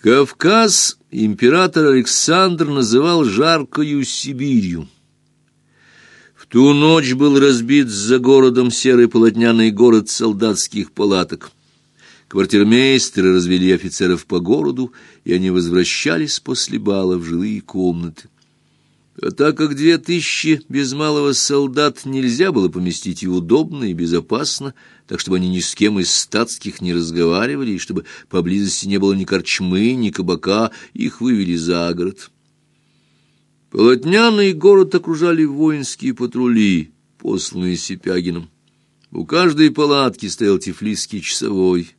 Кавказ император Александр называл жаркою Сибирью. В ту ночь был разбит за городом серый полотняный город солдатских палаток. Квартирмейстеры развели офицеров по городу, и они возвращались после бала в жилые комнаты. А так как две тысячи без малого солдат нельзя было поместить и удобно, и безопасно, так чтобы они ни с кем из статских не разговаривали, и чтобы поблизости не было ни корчмы, ни кабака, их вывели за город. Полотняный город окружали воинские патрули, посланные Сипягином. У каждой палатки стоял тифлисский часовой.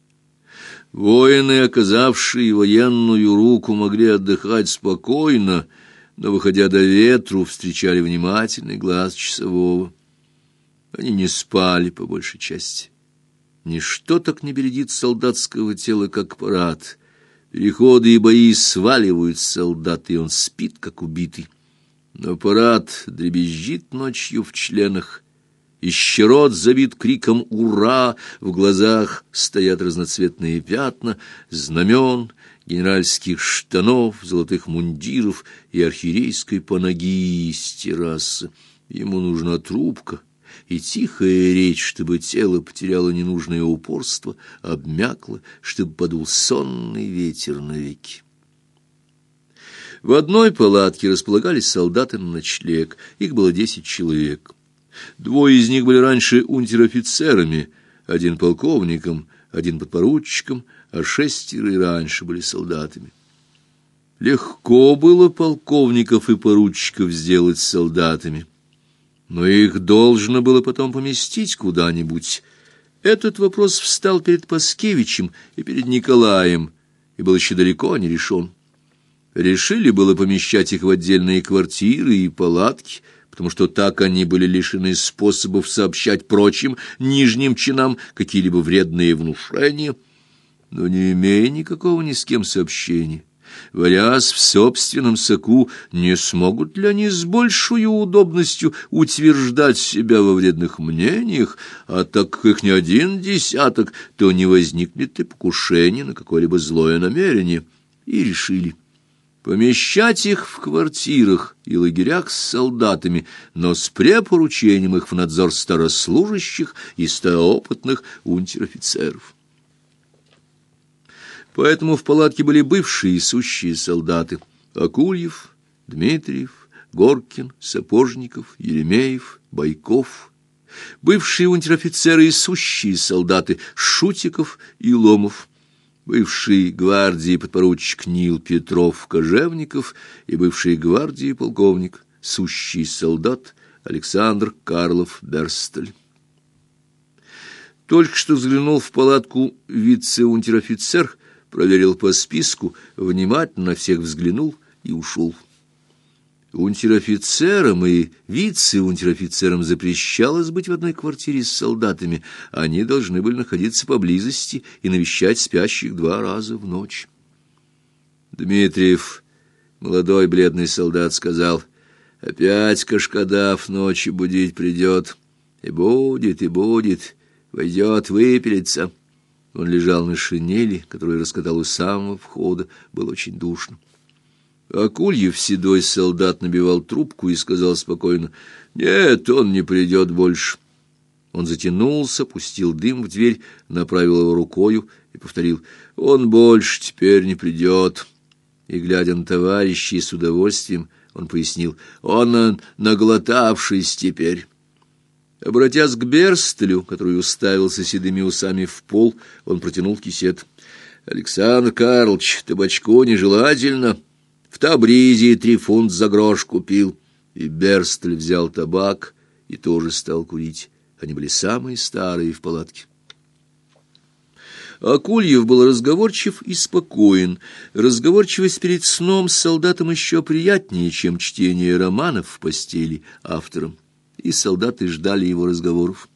Воины, оказавшие военную руку, могли отдыхать спокойно, но, выходя до ветру, встречали внимательный глаз часового. Они не спали по большей части. Ничто так не бередит солдатского тела, как парад. Переходы и бои сваливают солдат, и он спит, как убитый. Но парад дребезжит ночью в членах, и щерот забит криком «Ура!», в глазах стоят разноцветные пятна, знамен, генеральских штанов, золотых мундиров и архиерейской панаги с террасы. Ему нужна трубка и тихая речь, чтобы тело потеряло ненужное упорство, обмякло, чтобы подул сонный ветер навеки. В одной палатке располагались солдаты на ночлег, их было десять человек. Двое из них были раньше унтер-офицерами, один полковником, один подпоручиком, а шестеро и раньше были солдатами. Легко было полковников и поручиков сделать солдатами, но их должно было потом поместить куда-нибудь. Этот вопрос встал перед Паскевичем и перед Николаем, и был еще далеко не решен. Решили было помещать их в отдельные квартиры и палатки, потому что так они были лишены способов сообщать прочим нижним чинам какие-либо вредные внушения — но не имея никакого ни с кем сообщения, варясь в собственном соку, не смогут ли они с большей удобностью утверждать себя во вредных мнениях, а так как их не один десяток, то не возникнет и покушение на какое-либо злое намерение. И решили помещать их в квартирах и лагерях с солдатами, но с препоручением их в надзор старослужащих и староопытных унтер-офицеров. Поэтому в палатке были бывшие и сущие солдаты: Акульев, Дмитриев, Горкин, Сапожников, Еремеев, Байков, бывшие унтер-офицеры и сущие солдаты Шутиков и Ломов, бывший гвардии подпоручик Нил Петров Кожевников и бывший гвардии полковник, сущий солдат Александр Карлов Берстель. Только что взглянул в палатку вице-унтер-офицер проверил по списку, внимательно на всех взглянул и ушел. Унтер-офицерам и вице-унтер-офицерам запрещалось быть в одной квартире с солдатами. Они должны были находиться поблизости и навещать спящих два раза в ночь. Дмитриев, молодой бледный солдат, сказал, «Опять Кашкадав ночью будить придет. И будет, и будет. Войдет, выпилится». Он лежал на шинели, которую раскатал у самого входа, было очень душно. Акульев, седой солдат, набивал трубку и сказал спокойно, «Нет, он не придет больше». Он затянулся, пустил дым в дверь, направил его рукою и повторил, «Он больше теперь не придет». И, глядя на товарищей с удовольствием, он пояснил, «Он наглотавшись теперь». Обратясь к Берстелю, который уставился седыми усами в пол, он протянул кисет. «Александр Карлович, табачку нежелательно. В Табризе три фунт за грош купил». И Берстель взял табак и тоже стал курить. Они были самые старые в палатке. Акульев был разговорчив и спокоен. Разговорчивость перед сном с солдатом еще приятнее, чем чтение романов в постели автором и солдаты ждали его разговоров.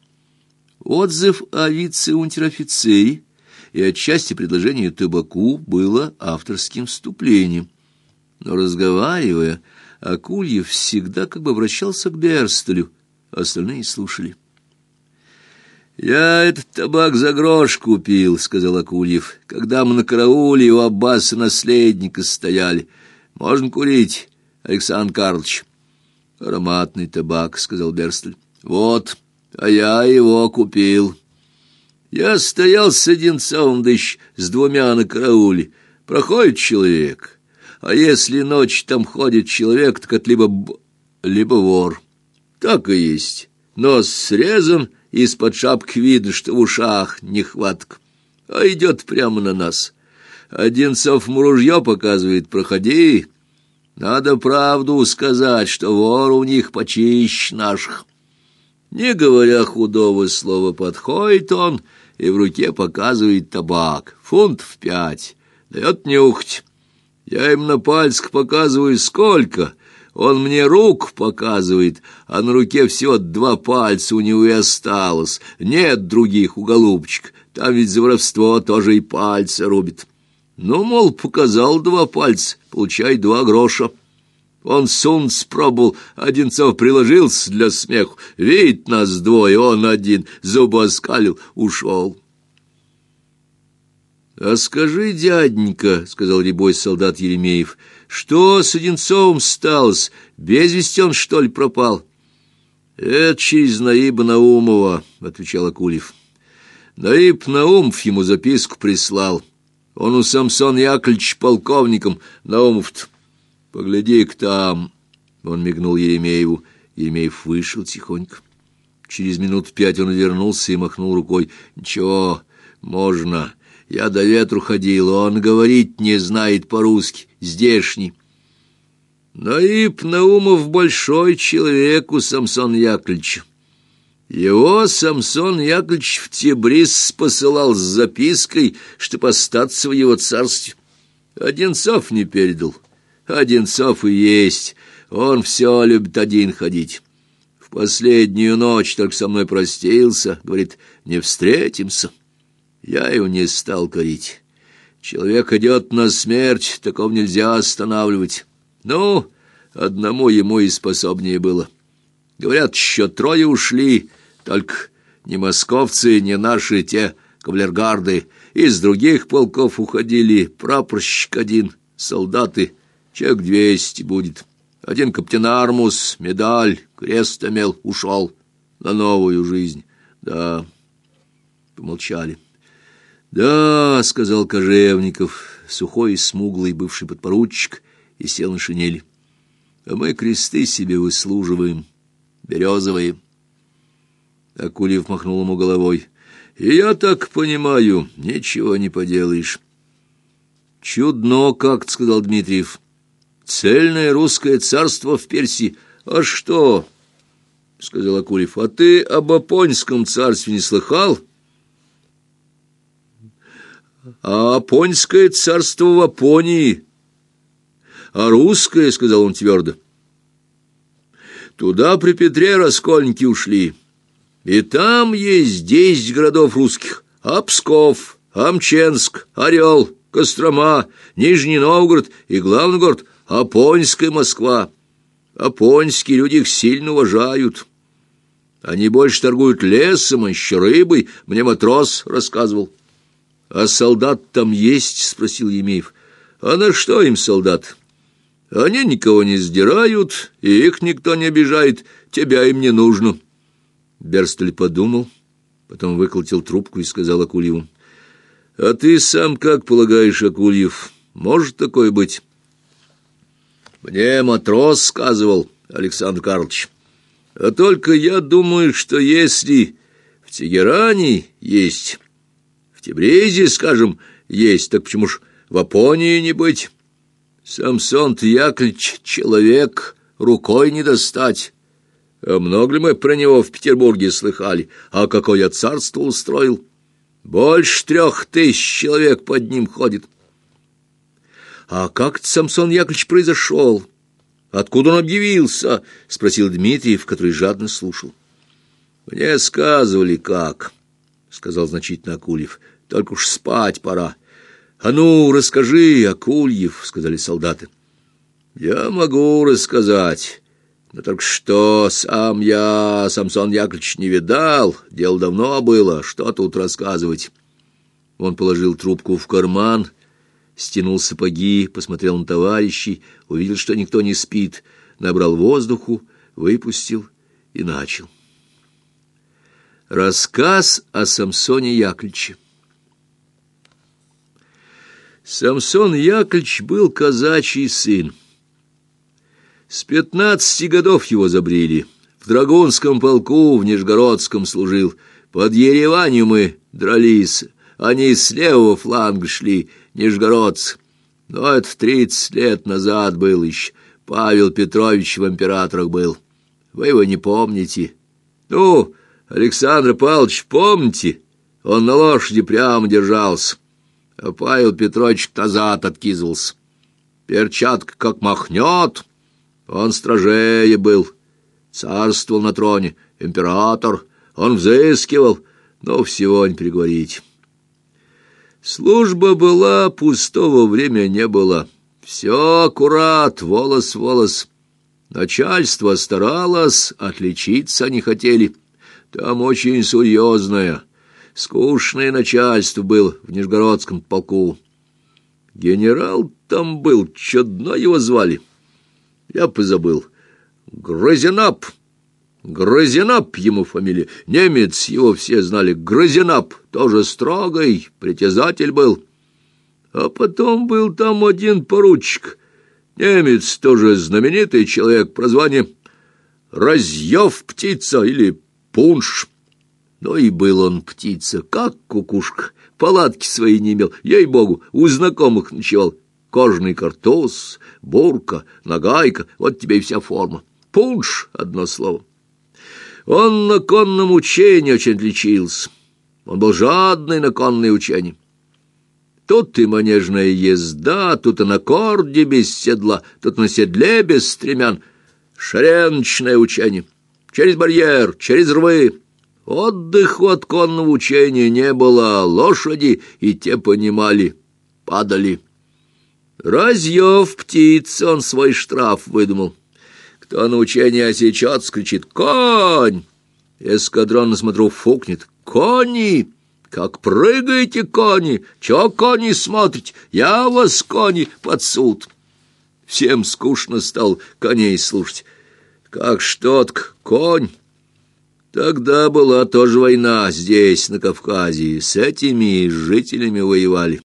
Отзыв о вице-унтер-офицере и отчасти предложение табаку было авторским вступлением. Но разговаривая, Акульев всегда как бы обращался к Берстелю, остальные слушали. «Я этот табак за грош купил», — сказал Акульев, — «когда мы на карауле у Аббаса наследника стояли. Можно курить, Александр Карлович». «Ароматный табак», — сказал Берстель. «Вот, а я его купил». Я стоял с Одинцовым, да с двумя на карауле. Проходит человек, а если ночь там ходит человек, так это либо, б... либо вор. Так и есть. Нос срезан, из-под шапки видно, что в ушах нехватка. А идет прямо на нас. Одинцов ему ружье показывает, проходи. Надо правду сказать, что вор у них почище наших. Не говоря худого слова, подходит он и в руке показывает табак. Фунт в пять. Дает нюхать. Я им на пальцах показываю сколько. Он мне рук показывает, а на руке всего два пальца у него и осталось. Нет других у голубчик. Там ведь за воровство тоже и пальцы рубит. Ну, мол, показал два пальца, получай два гроша. Он сунц пробовал, Одинцов приложился для смеху. Видит нас двое, он один, зубы оскалил, ушел. — А скажи, дяденька, — сказал рябой солдат Еремеев, — что с Одинцовым сталось? Без вести он, что ли, пропал? — Это через Наиба Наумова, — отвечал Акулев. Наиб Наумов ему записку прислал. Он у Самсон Яковлевич полковником Наумов-то. Погляди-ка там. Он мигнул Еремееву. Еремеев вышел тихонько. Через минут пять он вернулся и махнул рукой. Ничего, можно. Я до ветру ходил, он говорить не знает по-русски, здешний. Наиб Наумов большой человек у Самсон Яковлевича. Его Самсон Яковлевич в Тебрис посылал с запиской, чтобы остаться в его царстве. Одинцов не передал. Одинцов и есть. Он все любит один ходить. В последнюю ночь только со мной простился, говорит, не встретимся. Я его не стал корить. Человек идет на смерть, такого нельзя останавливать. Ну, одному ему и способнее было. Говорят, еще трое ушли, только не московцы, не наши те кавалергарды. Из других полков уходили прапорщик один, солдаты — Человек двести будет. Один каптен Армус, медаль, крест имел, ушел на новую жизнь. Да, помолчали. «Да», — сказал Кожевников, сухой и смуглый бывший подпоручик, и сел на шинели. «А мы кресты себе выслуживаем, березовые». Акульев махнул ему головой. «И я так понимаю, ничего не поделаешь». «Чудно как-то», — сказал Дмитриев. Цельное русское царство в Персии. А что? — сказал Акулев. — А ты об Апонском царстве не слыхал? — А Апонское царство в Апонии. А русское, — сказал он твердо. — Туда при Петре раскольники ушли. И там есть десять городов русских. А Псков, Амченск, Орел, Кострома, Нижний Новгород и главный город — Апонская Москва. Апонские люди их сильно уважают. Они больше торгуют лесом, а еще рыбой, мне матрос рассказывал. — А солдат там есть? — спросил Емеев. — А на что им солдат? Они никого не сдирают, и их никто не обижает, тебя им не нужно. Берстель подумал, потом выколотил трубку и сказал Акульеву. — А ты сам как полагаешь, Акульев, может такое быть? Мне матрос сказывал, Александр Карлович. А только я думаю, что если в Тегеране есть, в Тебризе, скажем, есть, так почему ж в Апонии не быть? Самсон Яковлевич человек, рукой не достать. А много ли мы про него в Петербурге слыхали? А какое царство устроил? Больше трех тысяч человек под ним ходит. «А как Самсон Яковлевич произошел? Откуда он объявился?» — спросил Дмитриев, который жадно слушал. «Мне сказывали, как», — сказал значительно Акульев. «Только уж спать пора». «А ну, расскажи, Акульев», — сказали солдаты. «Я могу рассказать, Но только что сам я, Самсон Яковлевич, не видал, дело давно было, что тут рассказывать. Он положил трубку в карман, стянул сапоги, посмотрел на товарищей, увидел, что никто не спит, набрал воздуху, выпустил и начал. Рассказ о Самсоне Яковлевиче. Самсон Яковлевич был казачий сын. С пятнадцати годов его забрили. В Драгунском полку в Нижегородском служил. Под Ереванью мы дрались. Они с левого фланга шли, нижегородцы. Но это тридцать лет назад был еще. Павел Петрович в императорах был. Вы его не помните. Ну, Александр Павлович, помните? Он на лошади прямо держался. А Павел Петрович назад откизывался. Перчатка как махнет... Он стражее был, царствовал на троне, император, он взыскивал, но всего не переговорить. Служба была, пустого времени не было. Все аккурат, волос волос. Начальство старалось, отличиться не хотели. Там очень серьезное, скучное начальство было в Нижегородском полку. Генерал там был, чудно его звали. Я позабыл. Грозинап. Грозинап ему фамилия. Немец его все знали. Грозинап. Тоже строгой, притязатель был. А потом был там один поручик. Немец тоже знаменитый человек, прозвание Разъев птица или Пунш. Ну и был он птица, как кукушка. Палатки свои не имел, ей-богу, у знакомых ночевал кожаный картуз, бурка, нагайка, вот тебе и вся форма. Пунш, одно слово. Он на конном учении очень отличился. Он был жадный на конные учения. Тут и манежная езда, тут и на корде без седла, тут на седле без стремян. Шереночное учение. Через барьер, через рвы. Отдыху от конного учения не было, лошади и те понимали, падали. Разъев птиц, он свой штраф выдумал. Кто на учение осечет, скричит «Конь!» Эскадрон на смотру фукнет «Кони!» Как прыгаете, кони! Чё, кони, смотрите? Я вас, кони, под суд!» Всем скучно стал коней слушать. Как что-то конь. Тогда была тоже война здесь, на Кавказе. С этими жителями воевали.